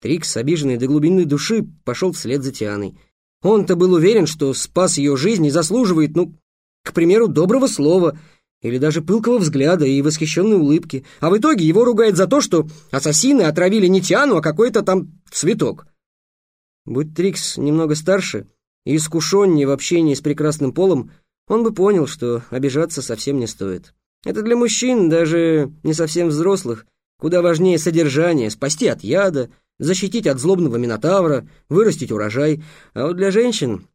Трикс, обиженный до глубины души, пошел вслед за Тианой. Он-то был уверен, что спас ее жизнь и заслуживает, ну, к примеру, доброго слова или даже пылкого взгляда и восхищенной улыбки. А в итоге его ругает за то, что ассасины отравили не Тиану, а какой-то там цветок. Будь Трикс немного старше и искушеннее в общении с прекрасным полом, он бы понял, что обижаться совсем не стоит. Это для мужчин, даже не совсем взрослых, куда важнее содержание, спасти от яда, защитить от злобного минотавра, вырастить урожай. А вот для женщин,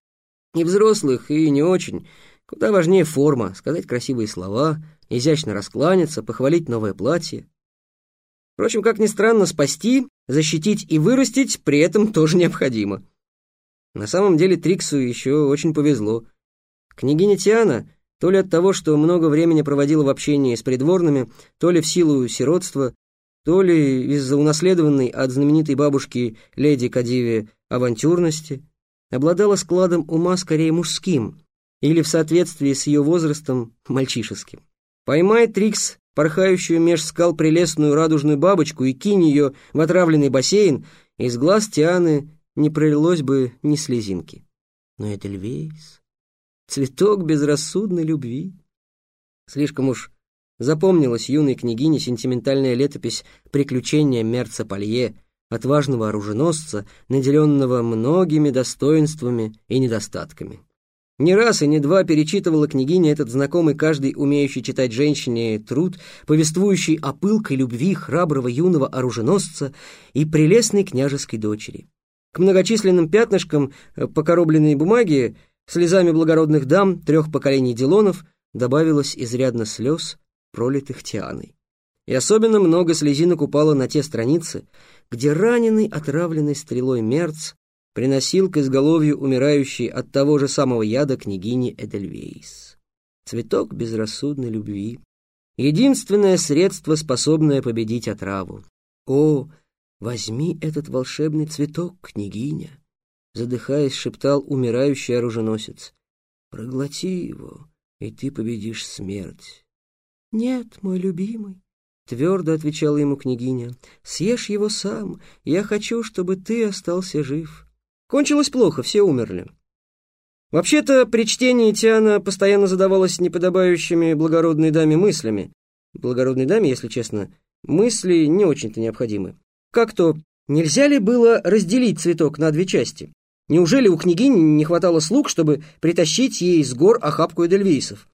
и взрослых, и не очень, куда важнее форма, сказать красивые слова, изящно раскланяться, похвалить новое платье. Впрочем, как ни странно, спасти, защитить и вырастить при этом тоже необходимо. На самом деле Триксу еще очень повезло. Княгиня Тиана, то ли от того, что много времени проводила в общении с придворными, то ли в силу сиротства, то ли из-за унаследованной от знаменитой бабушки леди Кадиви авантюрности, обладала складом ума скорее мужским или в соответствии с ее возрастом мальчишеским. Поймай Трикс, порхающую меж скал прелестную радужную бабочку и кинь ее в отравленный бассейн, из глаз Тианы не пролилось бы ни слезинки. Но Эдельвейс, цветок безрассудной любви. Слишком уж Запомнилась юной княгине сентиментальная летопись «Приключения Мерца Палье», отважного оруженосца, наделенного многими достоинствами и недостатками. Не раз и не два перечитывала княгиня этот знакомый каждый умеющий читать женщине труд, повествующий о пылкой любви храброго юного оруженосца и прелестной княжеской дочери. К многочисленным пятнышкам э, покоробленной бумаги слезами благородных дам трех поколений Дилонов добавилось изрядно слез, пролитых Тианой. И особенно много слезинок упало на те страницы, где раненый, отравленный стрелой Мерц приносил к изголовью умирающей от того же самого яда княгини Эдельвейс. Цветок безрассудной любви. Единственное средство, способное победить отраву. «О, возьми этот волшебный цветок, княгиня!» Задыхаясь, шептал умирающий оруженосец. «Проглоти его, и ты победишь смерть». «Нет, мой любимый», — твердо отвечала ему княгиня, — «съешь его сам, я хочу, чтобы ты остался жив». Кончилось плохо, все умерли. Вообще-то, при чтении Тиана постоянно задавалась неподобающими благородной даме мыслями. Благородной даме, если честно, мысли не очень-то необходимы. Как то, нельзя ли было разделить цветок на две части? Неужели у княгини не хватало слуг, чтобы притащить ей с гор охапку эдельвейсов?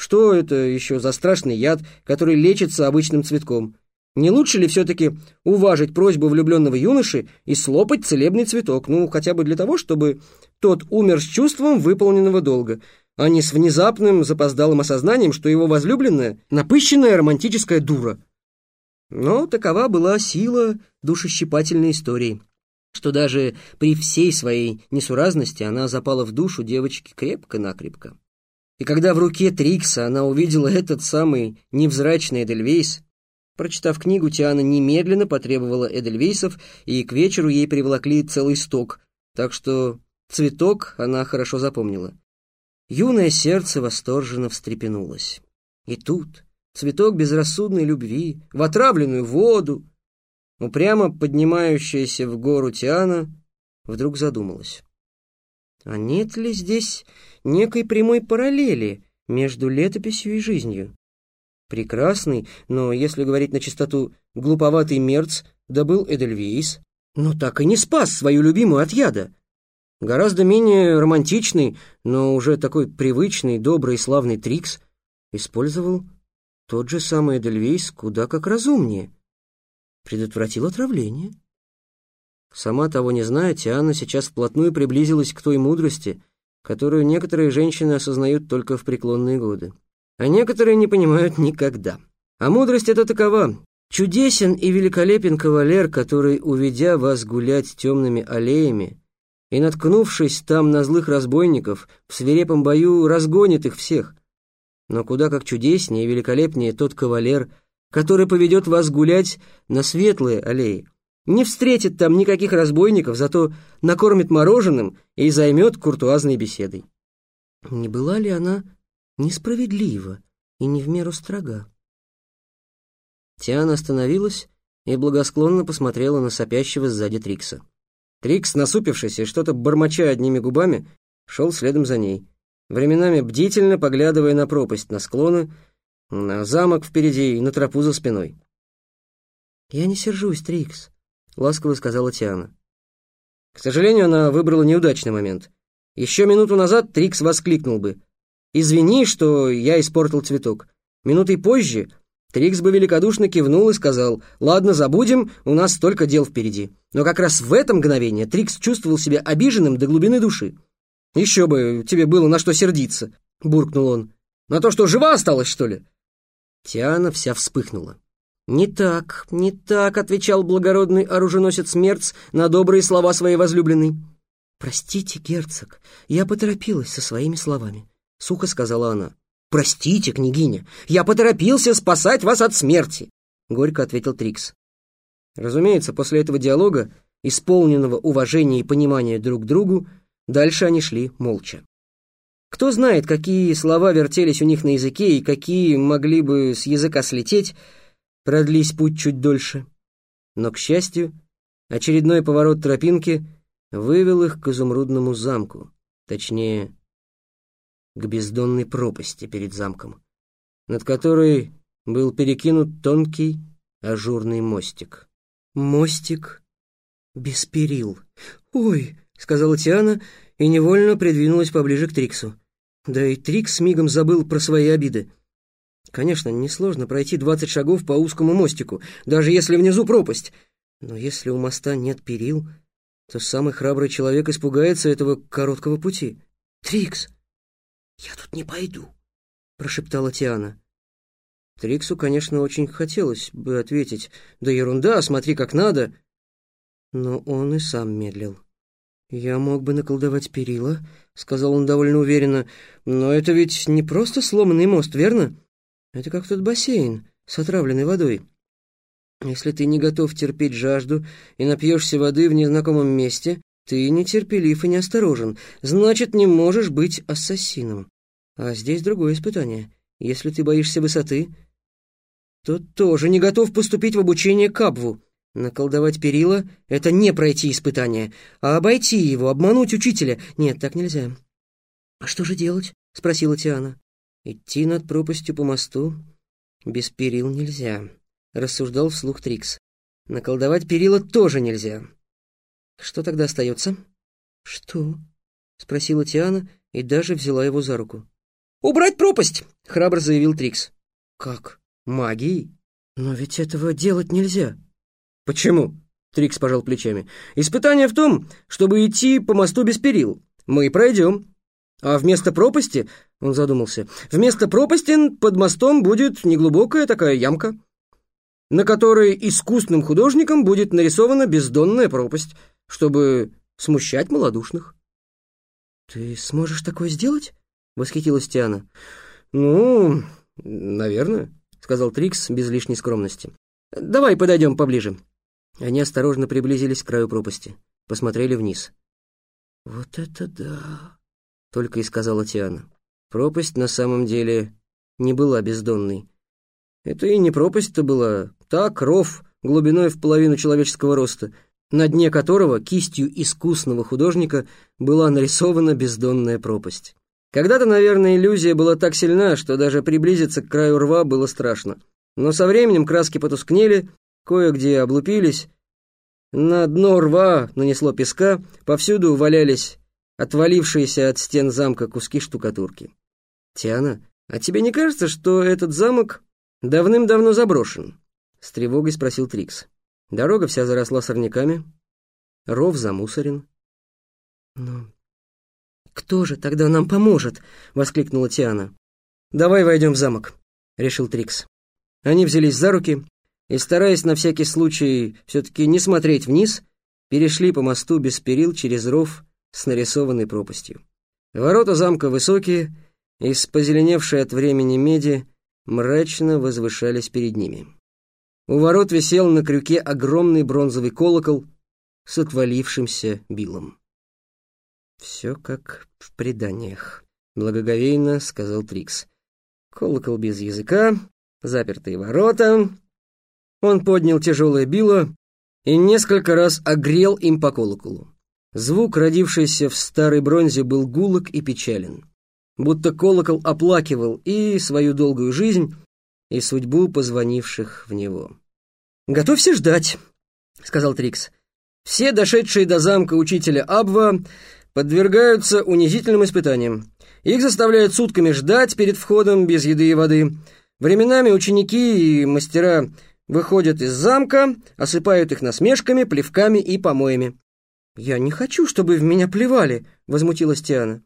Что это еще за страшный яд, который лечится обычным цветком? Не лучше ли все-таки уважить просьбу влюбленного юноши и слопать целебный цветок, ну, хотя бы для того, чтобы тот умер с чувством выполненного долга, а не с внезапным запоздалым осознанием, что его возлюбленная — напыщенная романтическая дура? Но такова была сила душещипательной истории, что даже при всей своей несуразности она запала в душу девочки крепко-накрепко. И когда в руке Трикса она увидела этот самый невзрачный Эдельвейс, прочитав книгу, Тиана немедленно потребовала Эдельвейсов, и к вечеру ей приволокли целый сток, так что цветок она хорошо запомнила. Юное сердце восторженно встрепенулось. И тут цветок безрассудной любви, в отравленную воду, упрямо поднимающаяся в гору Тиана, вдруг задумалась. А нет ли здесь некой прямой параллели между летописью и жизнью? Прекрасный, но, если говорить на чистоту, глуповатый мерц добыл Эдельвейс, но так и не спас свою любимую от яда. Гораздо менее романтичный, но уже такой привычный, добрый и славный Трикс использовал тот же самый Эдельвейс куда как разумнее. Предотвратил отравление. Сама того не зная, Тиана сейчас вплотную приблизилась к той мудрости, которую некоторые женщины осознают только в преклонные годы, а некоторые не понимают никогда. А мудрость эта такова. Чудесен и великолепен кавалер, который, уведя вас гулять темными аллеями и, наткнувшись там на злых разбойников, в свирепом бою разгонит их всех. Но куда как чудеснее и великолепнее тот кавалер, который поведет вас гулять на светлые аллеи, не встретит там никаких разбойников, зато накормит мороженым и займет куртуазной беседой. Не была ли она несправедлива и не в меру строга? Тиана остановилась и благосклонно посмотрела на сопящего сзади Трикса. Трикс, насупившись и что-то бормоча одними губами, шел следом за ней, временами бдительно поглядывая на пропасть, на склоны, на замок впереди и на тропу за спиной. «Я не сержусь, Трикс», — ласково сказала Тиана. К сожалению, она выбрала неудачный момент. Еще минуту назад Трикс воскликнул бы. «Извини, что я испортил цветок». Минутой позже Трикс бы великодушно кивнул и сказал, «Ладно, забудем, у нас столько дел впереди». Но как раз в это мгновение Трикс чувствовал себя обиженным до глубины души. «Еще бы тебе было на что сердиться», — буркнул он. «На то, что жива осталась, что ли?» Тиана вся вспыхнула. «Не так, не так», — отвечал благородный оруженосец Мерц на добрые слова своей возлюбленной. «Простите, герцог, я поторопилась со своими словами», — сухо сказала она. «Простите, княгиня, я поторопился спасать вас от смерти», — горько ответил Трикс. Разумеется, после этого диалога, исполненного уважения и понимания друг к другу, дальше они шли молча. Кто знает, какие слова вертелись у них на языке и какие могли бы с языка слететь, продлись путь чуть дольше. Но, к счастью, очередной поворот тропинки вывел их к изумрудному замку, точнее, к бездонной пропасти перед замком, над которой был перекинут тонкий ажурный мостик. Мостик без перил. «Ой!» — сказала Тиана и невольно придвинулась поближе к Триксу. Да и Трикс мигом забыл про свои обиды. Конечно, несложно пройти двадцать шагов по узкому мостику, даже если внизу пропасть. Но если у моста нет перил, то самый храбрый человек испугается этого короткого пути. «Трикс!» «Я тут не пойду», — прошептала Тиана. Триксу, конечно, очень хотелось бы ответить. «Да ерунда, смотри как надо!» Но он и сам медлил. «Я мог бы наколдовать перила», — сказал он довольно уверенно. «Но это ведь не просто сломанный мост, верно? Это как тот бассейн с отравленной водой. Если ты не готов терпеть жажду и напьешься воды в незнакомом месте, ты нетерпелив и неосторожен, значит, не можешь быть ассасином. А здесь другое испытание. Если ты боишься высоты, то тоже не готов поступить в обучение Кабву. Наколдовать перила — это не пройти испытание, а обойти его, обмануть учителя. Нет, так нельзя. «А что же делать?» — спросила Тиана. «Идти над пропастью по мосту без перил нельзя», — рассуждал вслух Трикс. «Наколдовать перила тоже нельзя. Что тогда остается?» «Что?» — спросила Тиана и даже взяла его за руку. «Убрать пропасть!» — храбро заявил Трикс. «Как? Магией? Но ведь этого делать нельзя». «Почему?» — Трикс пожал плечами. «Испытание в том, чтобы идти по мосту без перил. Мы пройдем. А вместо пропасти, — он задумался, — вместо пропасти под мостом будет неглубокая такая ямка, на которой искусным художником будет нарисована бездонная пропасть, чтобы смущать малодушных. «Ты сможешь такое сделать?» — восхитилась Тиана. «Ну, наверное», — сказал Трикс без лишней скромности. «Давай подойдем поближе». Они осторожно приблизились к краю пропасти, посмотрели вниз. «Вот это да!» — только и сказала Тиана. Пропасть на самом деле не была бездонной. Это и не пропасть-то была, так, ров, глубиной в половину человеческого роста — на дне которого кистью искусного художника была нарисована бездонная пропасть. Когда-то, наверное, иллюзия была так сильна, что даже приблизиться к краю рва было страшно. Но со временем краски потускнели, кое-где облупились, на дно рва нанесло песка, повсюду валялись отвалившиеся от стен замка куски штукатурки. «Тиана, а тебе не кажется, что этот замок давным-давно заброшен?» — с тревогой спросил Трикс. Дорога вся заросла сорняками, ров замусорен. «Но кто же тогда нам поможет?» — воскликнула Тиана. «Давай войдем в замок», — решил Трикс. Они взялись за руки и, стараясь на всякий случай все-таки не смотреть вниз, перешли по мосту без перил через ров с нарисованной пропастью. Ворота замка высокие, из позеленевшей от времени меди, мрачно возвышались перед ними. У ворот висел на крюке огромный бронзовый колокол с отвалившимся билом. «Все как в преданиях», — благоговейно сказал Трикс. «Колокол без языка, запертые ворота. Он поднял тяжелое било и несколько раз огрел им по колоколу. Звук, родившийся в старой бронзе, был гулок и печален. Будто колокол оплакивал и свою долгую жизнь, и судьбу позвонивших в него. «Готовься ждать», — сказал Трикс. «Все дошедшие до замка учителя Абва подвергаются унизительным испытаниям. Их заставляют сутками ждать перед входом без еды и воды. Временами ученики и мастера выходят из замка, осыпают их насмешками, плевками и помоями. «Я не хочу, чтобы в меня плевали», — возмутилась Тиана.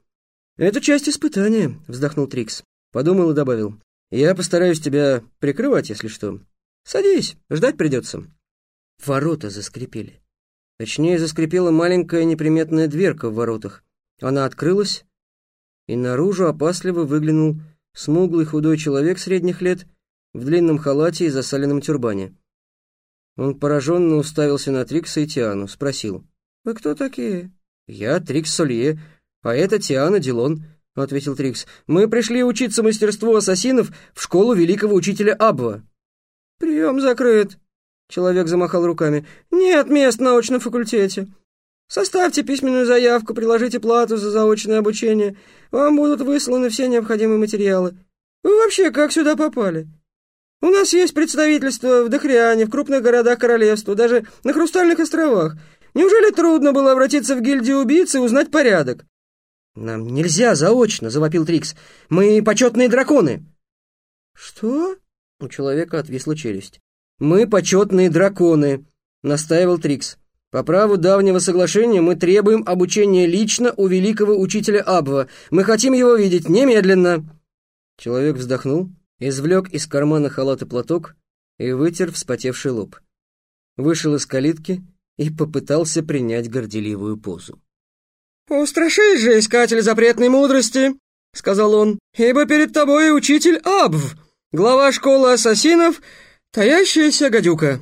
«Это часть испытания», — вздохнул Трикс. Подумал и добавил. «Я постараюсь тебя прикрывать, если что. Садись, ждать придется». Ворота заскрипели. Точнее, заскрипела маленькая неприметная дверка в воротах. Она открылась, и наружу опасливо выглянул смуглый худой человек средних лет в длинном халате и засаленном тюрбане. Он пораженно уставился на Трикса и Тиану, спросил. «Вы кто такие?» «Я Трикс Солье, а это Тиана Дилон», — ответил Трикс. «Мы пришли учиться мастерству ассасинов в школу великого учителя Абва». «Прием закрыт», — человек замахал руками. «Нет мест на научном факультете. Составьте письменную заявку, приложите плату за заочное обучение. Вам будут высланы все необходимые материалы. Вы вообще как сюда попали? У нас есть представительство в Дохриане, в крупных городах королевства, даже на Хрустальных островах. Неужели трудно было обратиться в гильдию убийц и узнать порядок?» «Нам нельзя заочно», — завопил Трикс. «Мы почетные драконы». «Что?» — у человека отвисла челюсть. «Мы почетные драконы», — настаивал Трикс. По праву давнего соглашения мы требуем обучения лично у великого учителя Абва. Мы хотим его видеть немедленно!» Человек вздохнул, извлек из кармана халата платок и вытер вспотевший лоб. Вышел из калитки и попытался принять горделивую позу. «Устрашись же, искатель запретной мудрости!» — сказал он. «Ибо перед тобой учитель Абв, глава школы ассасинов, таящаяся гадюка».